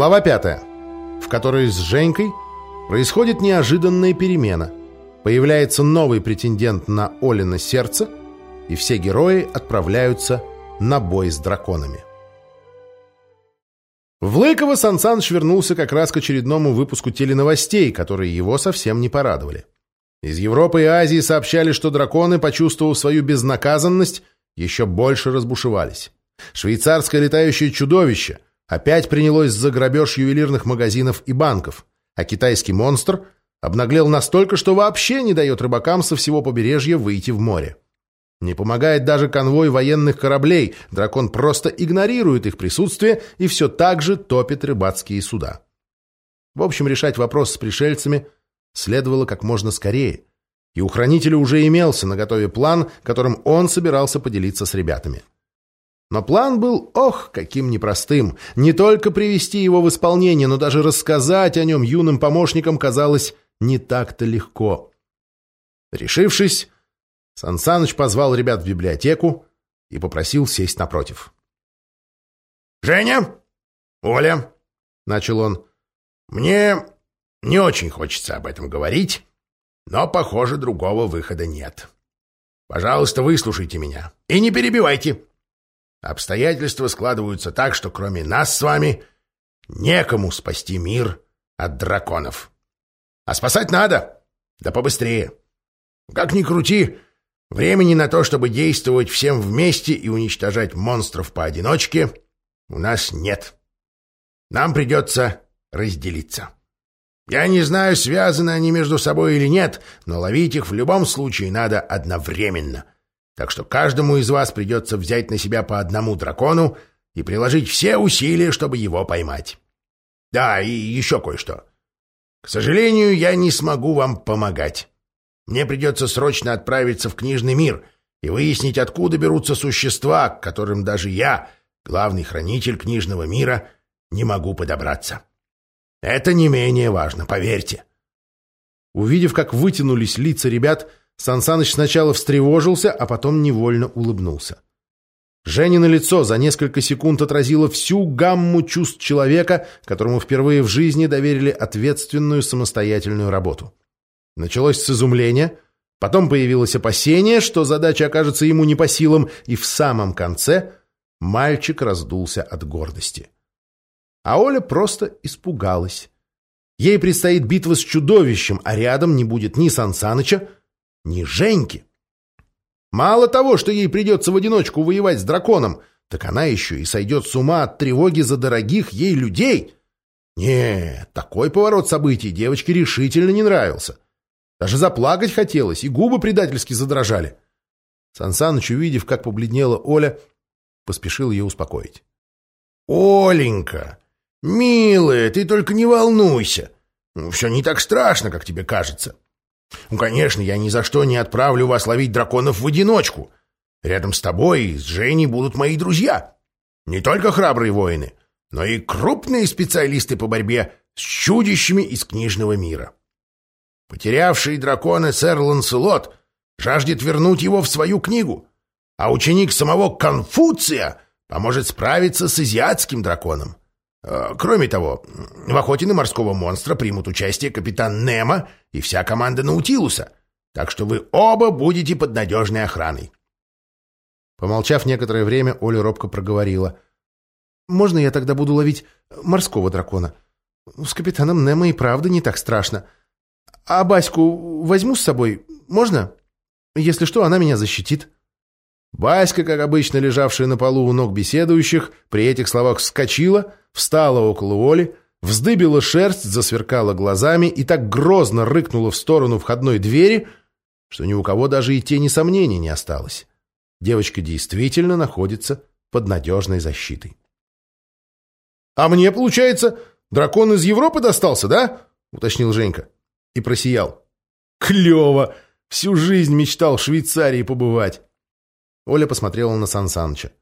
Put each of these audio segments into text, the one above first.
Глава пятая, в которой с Женькой происходит неожиданная перемена. Появляется новый претендент на Олина сердце, и все герои отправляются на бой с драконами. В Лыково Сан Саныч вернулся как раз к очередному выпуску теленовостей, которые его совсем не порадовали. Из Европы и Азии сообщали, что драконы, почувствовав свою безнаказанность, еще больше разбушевались. Швейцарское летающее чудовище опять принялось за грабеж ювелирных магазинов и банков, а китайский монстр обнаглел настолько, что вообще не дает рыбакам со всего побережья выйти в море. Не помогает даже конвой военных кораблей, дракон просто игнорирует их присутствие и все так же топит рыбацкие суда. В общем, решать вопрос с пришельцами следовало как можно скорее, и у хранителя уже имелся на готове план, которым он собирался поделиться с ребятами. Но план был, ох, каким непростым. Не только привести его в исполнение, но даже рассказать о нем юным помощникам казалось не так-то легко. Решившись, Сан Саныч позвал ребят в библиотеку и попросил сесть напротив. «Женя! Оля!» — начал он. «Мне не очень хочется об этом говорить, но, похоже, другого выхода нет. Пожалуйста, выслушайте меня и не перебивайте. Обстоятельства складываются так, что кроме нас с вами некому спасти мир от драконов. А спасать надо, да побыстрее. Как ни крути, Времени на то, чтобы действовать всем вместе и уничтожать монстров поодиночке, у нас нет. Нам придется разделиться. Я не знаю, связаны они между собой или нет, но ловить их в любом случае надо одновременно. Так что каждому из вас придется взять на себя по одному дракону и приложить все усилия, чтобы его поймать. Да, и еще кое-что. К сожалению, я не смогу вам помогать. Мне придется срочно отправиться в книжный мир и выяснить, откуда берутся существа, к которым даже я, главный хранитель книжного мира, не могу подобраться. Это не менее важно, поверьте. Увидев, как вытянулись лица ребят, Сансаныч сначала встревожился, а потом невольно улыбнулся. Женя на лицо за несколько секунд отразило всю гамму чувств человека, которому впервые в жизни доверили ответственную самостоятельную работу. Началось с изумления, потом появилось опасение, что задача окажется ему не по силам, и в самом конце мальчик раздулся от гордости. А Оля просто испугалась. Ей предстоит битва с чудовищем, а рядом не будет ни Сансаныча, ни Женьки. Мало того, что ей придется в одиночку воевать с драконом, так она еще и сойдет с ума от тревоги за дорогих ей людей. Нет, такой поворот событий девочке решительно не нравился. Даже заплакать хотелось, и губы предательски задрожали. Сансаныч, увидев, как побледнела Оля, поспешил ее успокоить. «Оленька, милая, ты только не волнуйся. Ну, все не так страшно, как тебе кажется. Ну, конечно, я ни за что не отправлю вас ловить драконов в одиночку. Рядом с тобой и с Женей будут мои друзья. Не только храбрые воины, но и крупные специалисты по борьбе с чудищами из книжного мира. Потерявший дракона сэр Ланселот жаждет вернуть его в свою книгу, а ученик самого Конфуция поможет справиться с азиатским драконом. Э, кроме того, в охоте на морского монстра примут участие капитан Немо и вся команда Наутилуса, так что вы оба будете под надежной охраной. Помолчав некоторое время, Оля робко проговорила. «Можно я тогда буду ловить морского дракона? С капитаном Немо и правда не так страшно». А Баську возьму с собой? Можно? Если что, она меня защитит». Баська, как обычно лежавшая на полу у ног беседующих, при этих словах вскочила, встала около Оли, вздыбила шерсть, засверкала глазами и так грозно рыкнула в сторону входной двери, что ни у кого даже и тени сомнений не осталось. Девочка действительно находится под надежной защитой. «А мне, получается, дракон из Европы достался, да?» — уточнил Женька и просиял. «Клево! Всю жизнь мечтал в Швейцарии побывать!» Оля посмотрела на Сан Саныча.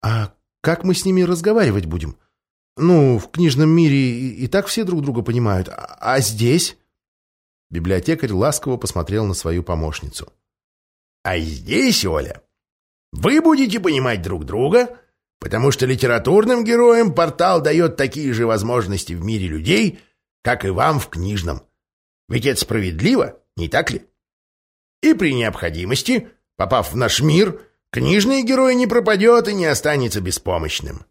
«А как мы с ними разговаривать будем? Ну, в книжном мире и, так все друг друга понимают, а, а здесь?» Библиотекарь ласково посмотрел на свою помощницу. «А здесь, Оля, вы будете понимать друг друга, потому что литературным героям портал дает такие же возможности в мире людей, как и вам в книжном. Ведь это справедливо, не так ли? И при необходимости, попав в наш мир, книжный герой не пропадет и не останется беспомощным.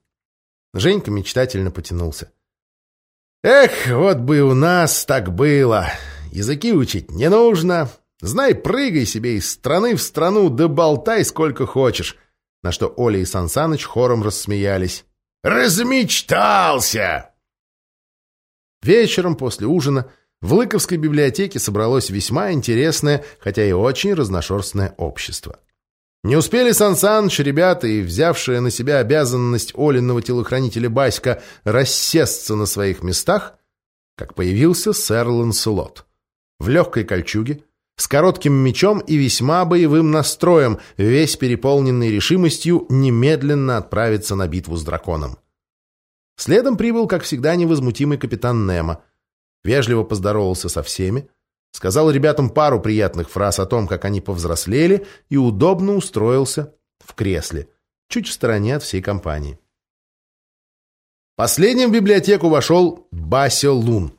Женька мечтательно потянулся. Эх, вот бы у нас так было. Языки учить не нужно. Знай, прыгай себе из страны в страну, да болтай сколько хочешь. На что Оля и Сансаныч хором рассмеялись. «Размечтался!» Вечером после ужина в Лыковской библиотеке собралось весьма интересное, хотя и очень разношерстное общество. Не успели Сан Саныч, ребята и взявшие на себя обязанность Олиного телохранителя Баська рассесться на своих местах, как появился сэр Ланселот. В легкой кольчуге, с коротким мечом и весьма боевым настроем, весь переполненный решимостью немедленно отправиться на битву с драконом. Следом прибыл, как всегда, невозмутимый капитан Немо. Вежливо поздоровался со всеми, сказал ребятам пару приятных фраз о том, как они повзрослели, и удобно устроился в кресле, чуть в стороне от всей компании. Последним в библиотеку вошел Бася Лун,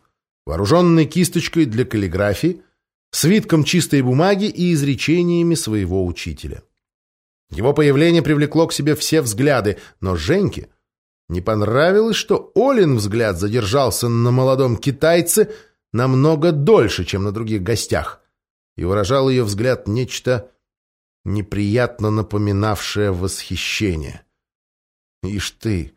вооруженный кисточкой для каллиграфии, свитком чистой бумаги и изречениями своего учителя. Его появление привлекло к себе все взгляды, но Женьке не понравилось, что Олин взгляд задержался на молодом китайце намного дольше, чем на других гостях, и выражал ее взгляд нечто неприятно напоминавшее восхищение. «Ишь ты,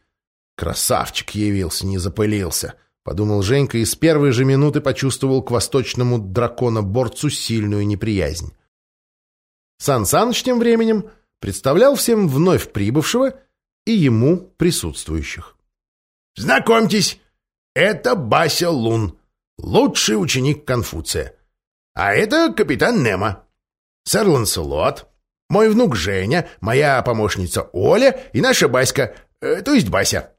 красавчик явился, не запылился!» — подумал Женька и с первой же минуты почувствовал к восточному дракона-борцу сильную неприязнь. Сан Саныч тем временем представлял всем вновь прибывшего и ему присутствующих. «Знакомьтесь, это Бася Лун, лучший ученик Конфуция. А это капитан Немо, сэр Ланселот, мой внук Женя, моя помощница Оля и наша Баська, э, то есть Бася».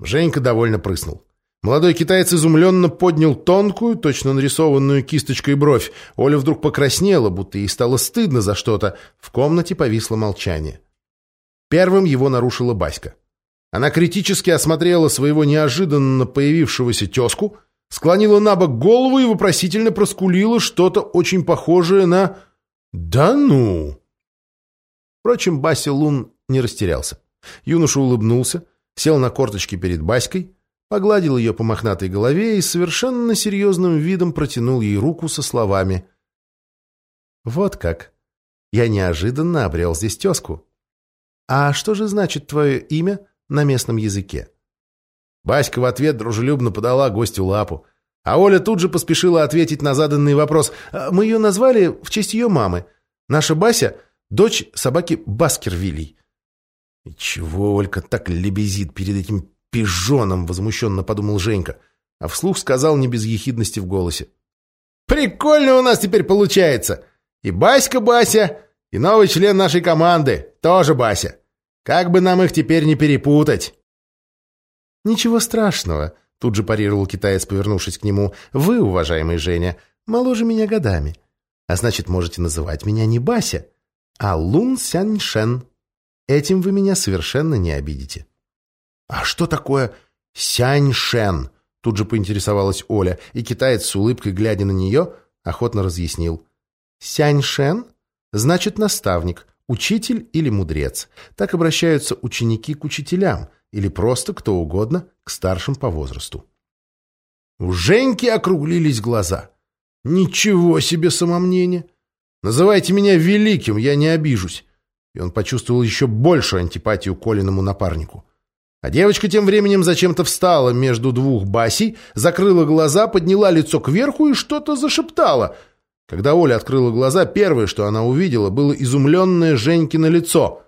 Женька довольно прыснул. Молодой китаец изумленно поднял тонкую, точно нарисованную кисточкой бровь. Оля вдруг покраснела, будто ей стало стыдно за что-то. В комнате повисло молчание. Первым его нарушила Баська. Она критически осмотрела своего неожиданно появившегося тезку, склонила на бок голову и вопросительно проскулила что-то очень похожее на «Да ну!». Впрочем, Бася Лун не растерялся. Юноша улыбнулся, сел на корточки перед Баськой, погладил ее по мохнатой голове и совершенно серьезным видом протянул ей руку со словами «Вот как! Я неожиданно обрел здесь тезку. А что же значит твое имя на местном языке?» Баська в ответ дружелюбно подала гостю лапу, а Оля тут же поспешила ответить на заданный вопрос. «А «Мы ее назвали в честь ее мамы. Наша Бася — дочь собаки Баскервилей». «И чего Олька так лебезит перед этим пижоном, возмущенно подумал Женька, а вслух сказал не без ехидности в голосе. «Прикольно у нас теперь получается! И Баська Бася, и новый член нашей команды, тоже Бася. Как бы нам их теперь не перепутать!» «Ничего страшного», — тут же парировал китаец, повернувшись к нему. «Вы, уважаемый Женя, моложе меня годами. А значит, можете называть меня не Бася, а Лун Сяньшен. Этим вы меня совершенно не обидите». «А что такое сяньшен?» Тут же поинтересовалась Оля, и китаец с улыбкой, глядя на нее, охотно разъяснил. «Сяньшен значит наставник, учитель или мудрец. Так обращаются ученики к учителям или просто кто угодно к старшим по возрасту». У Женьки округлились глаза. «Ничего себе самомнение! Называйте меня великим, я не обижусь!» И он почувствовал еще большую антипатию к Олиному напарнику. А девочка тем временем зачем-то встала между двух басей, закрыла глаза, подняла лицо кверху и что-то зашептала. Когда Оля открыла глаза, первое, что она увидела, было изумленное Женькино лицо.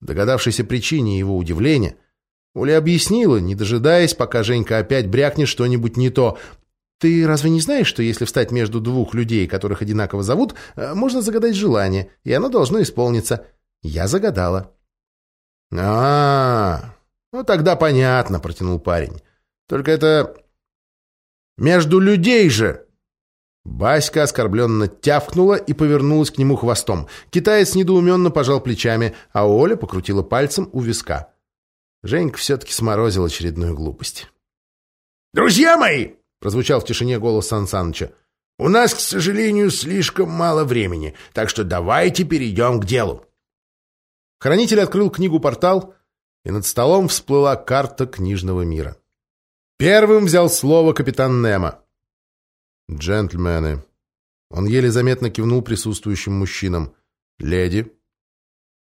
Догадавшись о причине его удивления, Оля объяснила, не дожидаясь, пока Женька опять брякнет что-нибудь не то. «Ты разве не знаешь, что если встать между двух людей, которых одинаково зовут, э, можно загадать желание, и оно должно исполниться? Я загадала». «А-а-а!» «Ну, тогда понятно», — протянул парень. «Только это... между людей же!» Баська оскорбленно тявкнула и повернулась к нему хвостом. Китаец недоуменно пожал плечами, а Оля покрутила пальцем у виска. Женька все-таки сморозил очередную глупость. «Друзья мои!» — прозвучал в тишине голос Сан Саныча. «У нас, к сожалению, слишком мало времени, так что давайте перейдем к делу». Хранитель открыл книгу-портал, и над столом всплыла карта книжного мира. Первым взял слово капитан Немо. «Джентльмены». Он еле заметно кивнул присутствующим мужчинам. «Леди».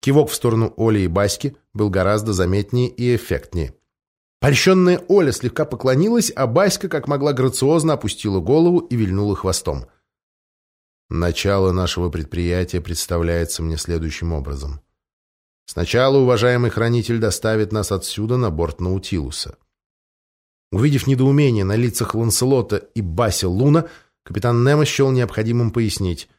Кивок в сторону Оли и Баськи был гораздо заметнее и эффектнее. Польщенная Оля слегка поклонилась, а Баська, как могла, грациозно опустила голову и вильнула хвостом. Начало нашего предприятия представляется мне следующим образом. Сначала уважаемый хранитель доставит нас отсюда на борт Наутилуса. Увидев недоумение на лицах Ланселота и Баси Луна, капитан Немо счел необходимым пояснить.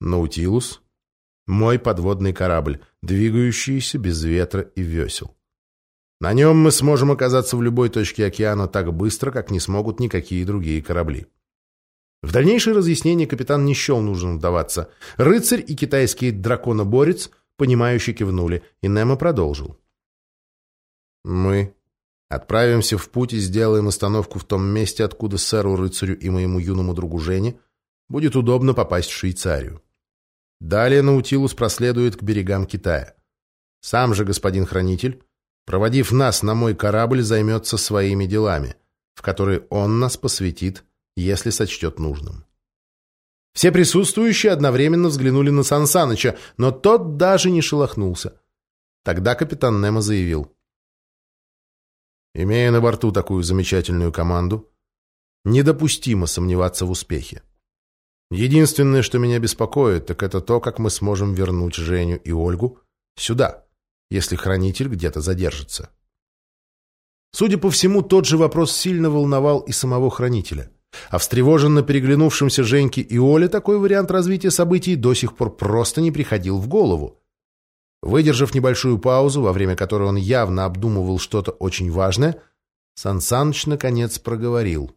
Наутилус — мой подводный корабль, двигающийся без ветра и весел. На нем мы сможем оказаться в любой точке океана так быстро, как не смогут никакие другие корабли. В дальнейшее разъяснение капитан не счел нужным вдаваться. Рыцарь и китайский драконоборец — понимающе кивнули, и Немо продолжил. «Мы отправимся в путь и сделаем остановку в том месте, откуда сэру-рыцарю и моему юному другу Жене будет удобно попасть в Швейцарию. Далее Наутилус проследует к берегам Китая. Сам же господин хранитель, проводив нас на мой корабль, займется своими делами, в которые он нас посвятит, если сочтет нужным. Все присутствующие одновременно взглянули на Сан Саныча, но тот даже не шелохнулся. Тогда капитан Немо заявил. «Имея на борту такую замечательную команду, недопустимо сомневаться в успехе. Единственное, что меня беспокоит, так это то, как мы сможем вернуть Женю и Ольгу сюда, если хранитель где-то задержится». Судя по всему, тот же вопрос сильно волновал и самого хранителя. А встревоженно переглянувшимся Женьке и Оле такой вариант развития событий до сих пор просто не приходил в голову. Выдержав небольшую паузу, во время которой он явно обдумывал что-то очень важное, Сан Саныч наконец проговорил.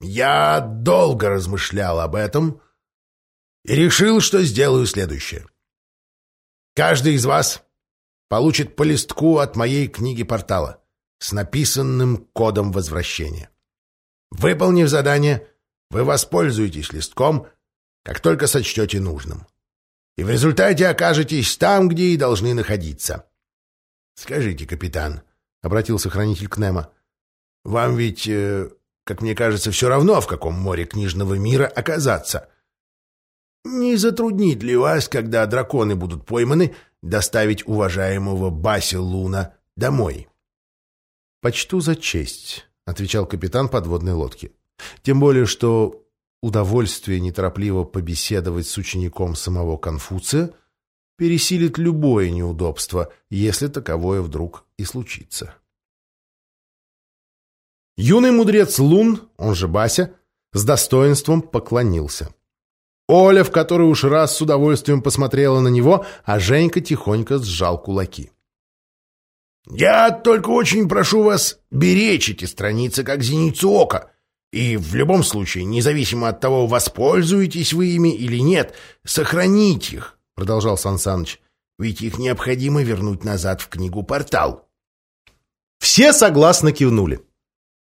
«Я долго размышлял об этом и решил, что сделаю следующее. Каждый из вас получит по листку от моей книги портала с написанным кодом возвращения. Выполнив задание, вы воспользуетесь листком, как только сочтете нужным. И в результате окажетесь там, где и должны находиться. Скажите, капитан, — обратился хранитель к Немо, — вам ведь, э, как мне кажется, все равно, в каком море книжного мира оказаться. Не затруднит ли вас, когда драконы будут пойманы, доставить уважаемого Баси Луна домой? — Почту за честь, — отвечал капитан подводной лодки. «Тем более, что удовольствие неторопливо побеседовать с учеником самого Конфуция пересилит любое неудобство, если таковое вдруг и случится». Юный мудрец Лун, он же Бася, с достоинством поклонился. Оля, в которой уж раз с удовольствием посмотрела на него, а Женька тихонько сжал кулаки. Я только очень прошу вас беречь эти страницы как зеницу ока. И в любом случае, независимо от того, воспользуетесь вы ими или нет, сохранить их, — продолжал Сан Саныч, — ведь их необходимо вернуть назад в книгу «Портал». Все согласно кивнули.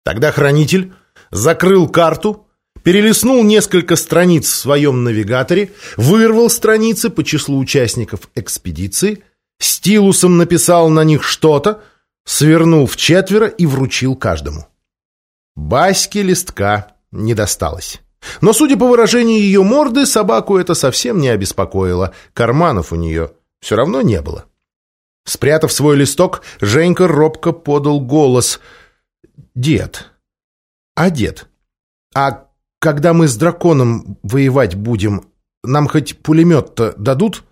Тогда хранитель закрыл карту, перелистнул несколько страниц в своем навигаторе, вырвал страницы по числу участников экспедиции — стилусом написал на них что-то, свернул в четверо и вручил каждому. Баське листка не досталось. Но, судя по выражению ее морды, собаку это совсем не обеспокоило. Карманов у нее все равно не было. Спрятав свой листок, Женька робко подал голос. «Дед, а дед, а когда мы с драконом воевать будем, нам хоть пулемет-то дадут?»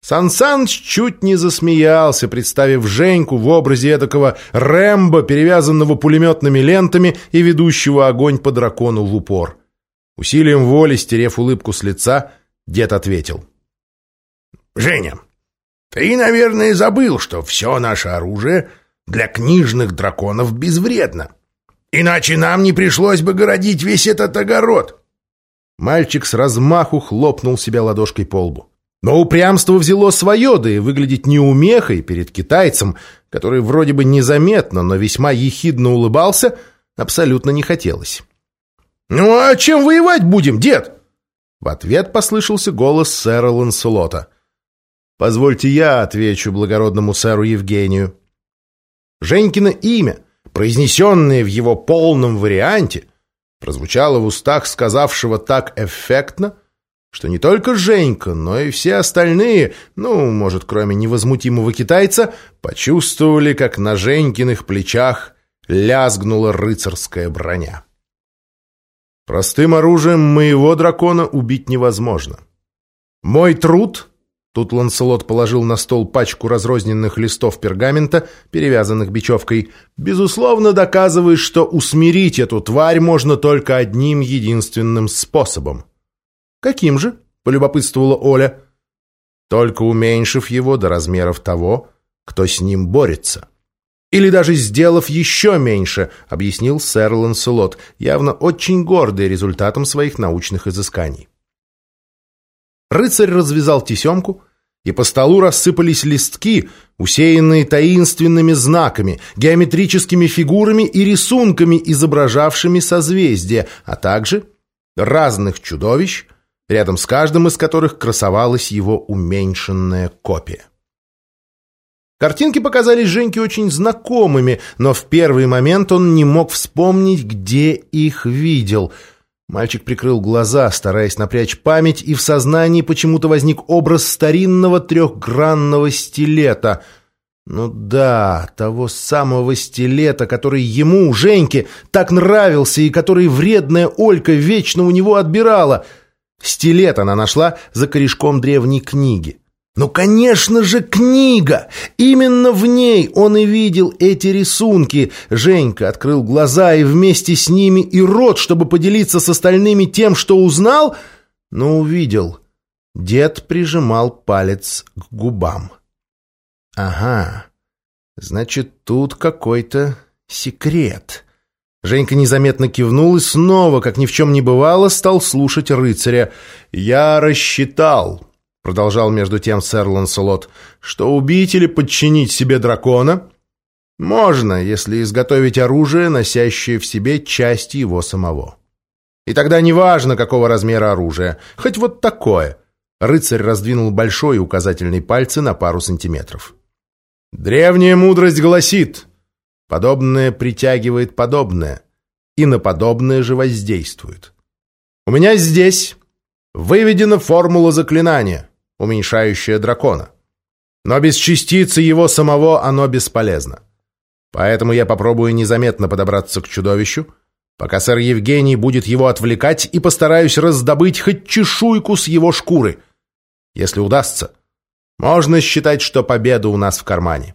Сан Саныч чуть не засмеялся, представив Женьку в образе эдакого Рэмбо, перевязанного пулеметными лентами и ведущего огонь по дракону в упор. Усилием воли, стерев улыбку с лица, дед ответил. «Женя, ты, наверное, забыл, что все наше оружие для книжных драконов безвредно. Иначе нам не пришлось бы городить весь этот огород». Мальчик с размаху хлопнул себя ладошкой по лбу. Но упрямство взяло свое, да и выглядеть неумехой перед китайцем, который вроде бы незаметно, но весьма ехидно улыбался, абсолютно не хотелось. «Ну а чем воевать будем, дед?» В ответ послышался голос сэра Ланселота. «Позвольте я отвечу благородному сэру Евгению». Женькино имя, произнесенное в его полном варианте, прозвучало в устах сказавшего так эффектно, что не только Женька, но и все остальные, ну, может, кроме невозмутимого китайца, почувствовали, как на Женькиных плечах лязгнула рыцарская броня. Простым оружием моего дракона убить невозможно. Мой труд Тут Ланселот положил на стол пачку разрозненных листов пергамента, перевязанных бечевкой. «Безусловно, доказывает, что усмирить эту тварь можно только одним единственным способом». «Каким же?» — полюбопытствовала Оля. «Только уменьшив его до размеров того, кто с ним борется». «Или даже сделав еще меньше», — объяснил сэр Ланселот, явно очень гордый результатом своих научных изысканий. Рыцарь развязал тесемку, и по столу рассыпались листки, усеянные таинственными знаками, геометрическими фигурами и рисунками, изображавшими созвездия, а также разных чудовищ, рядом с каждым из которых красовалась его уменьшенная копия. Картинки показались Женьке очень знакомыми, но в первый момент он не мог вспомнить, где их видел – Мальчик прикрыл глаза, стараясь напрячь память, и в сознании почему-то возник образ старинного трехгранного стилета. Ну да, того самого стилета, который ему, Женьке, так нравился и который вредная Олька вечно у него отбирала. Стилет она нашла за корешком древней книги. Ну, конечно же, книга! Именно в ней он и видел эти рисунки. Женька открыл глаза и вместе с ними и рот, чтобы поделиться с остальными тем, что узнал, но увидел. Дед прижимал палец к губам. Ага, значит, тут какой-то секрет. Женька незаметно кивнул и снова, как ни в чем не бывало, стал слушать рыцаря. «Я рассчитал», продолжал между тем сэр Ланселот, что убить или подчинить себе дракона можно, если изготовить оружие, носящее в себе часть его самого. И тогда неважно, какого размера оружие, хоть вот такое. Рыцарь раздвинул большой указательный пальцы на пару сантиметров. Древняя мудрость гласит, подобное притягивает подобное, и на подобное же воздействует. У меня здесь выведена формула заклинания уменьшающее дракона. Но без частицы его самого оно бесполезно. Поэтому я попробую незаметно подобраться к чудовищу, пока сэр Евгений будет его отвлекать, и постараюсь раздобыть хоть чешуйку с его шкуры. Если удастся, можно считать, что победа у нас в кармане.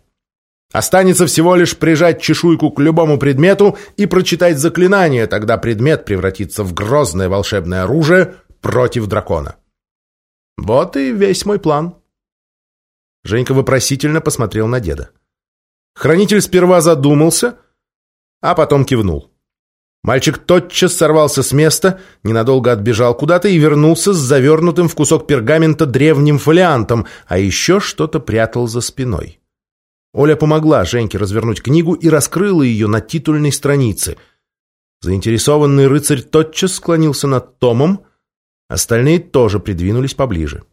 Останется всего лишь прижать чешуйку к любому предмету и прочитать заклинание, тогда предмет превратится в грозное волшебное оружие против дракона. Вот и весь мой план. Женька вопросительно посмотрел на деда. Хранитель сперва задумался, а потом кивнул. Мальчик тотчас сорвался с места, ненадолго отбежал куда-то и вернулся с завернутым в кусок пергамента древним фолиантом, а еще что-то прятал за спиной. Оля помогла Женьке развернуть книгу и раскрыла ее на титульной странице. Заинтересованный рыцарь тотчас склонился над томом, Остальные тоже придвинулись поближе.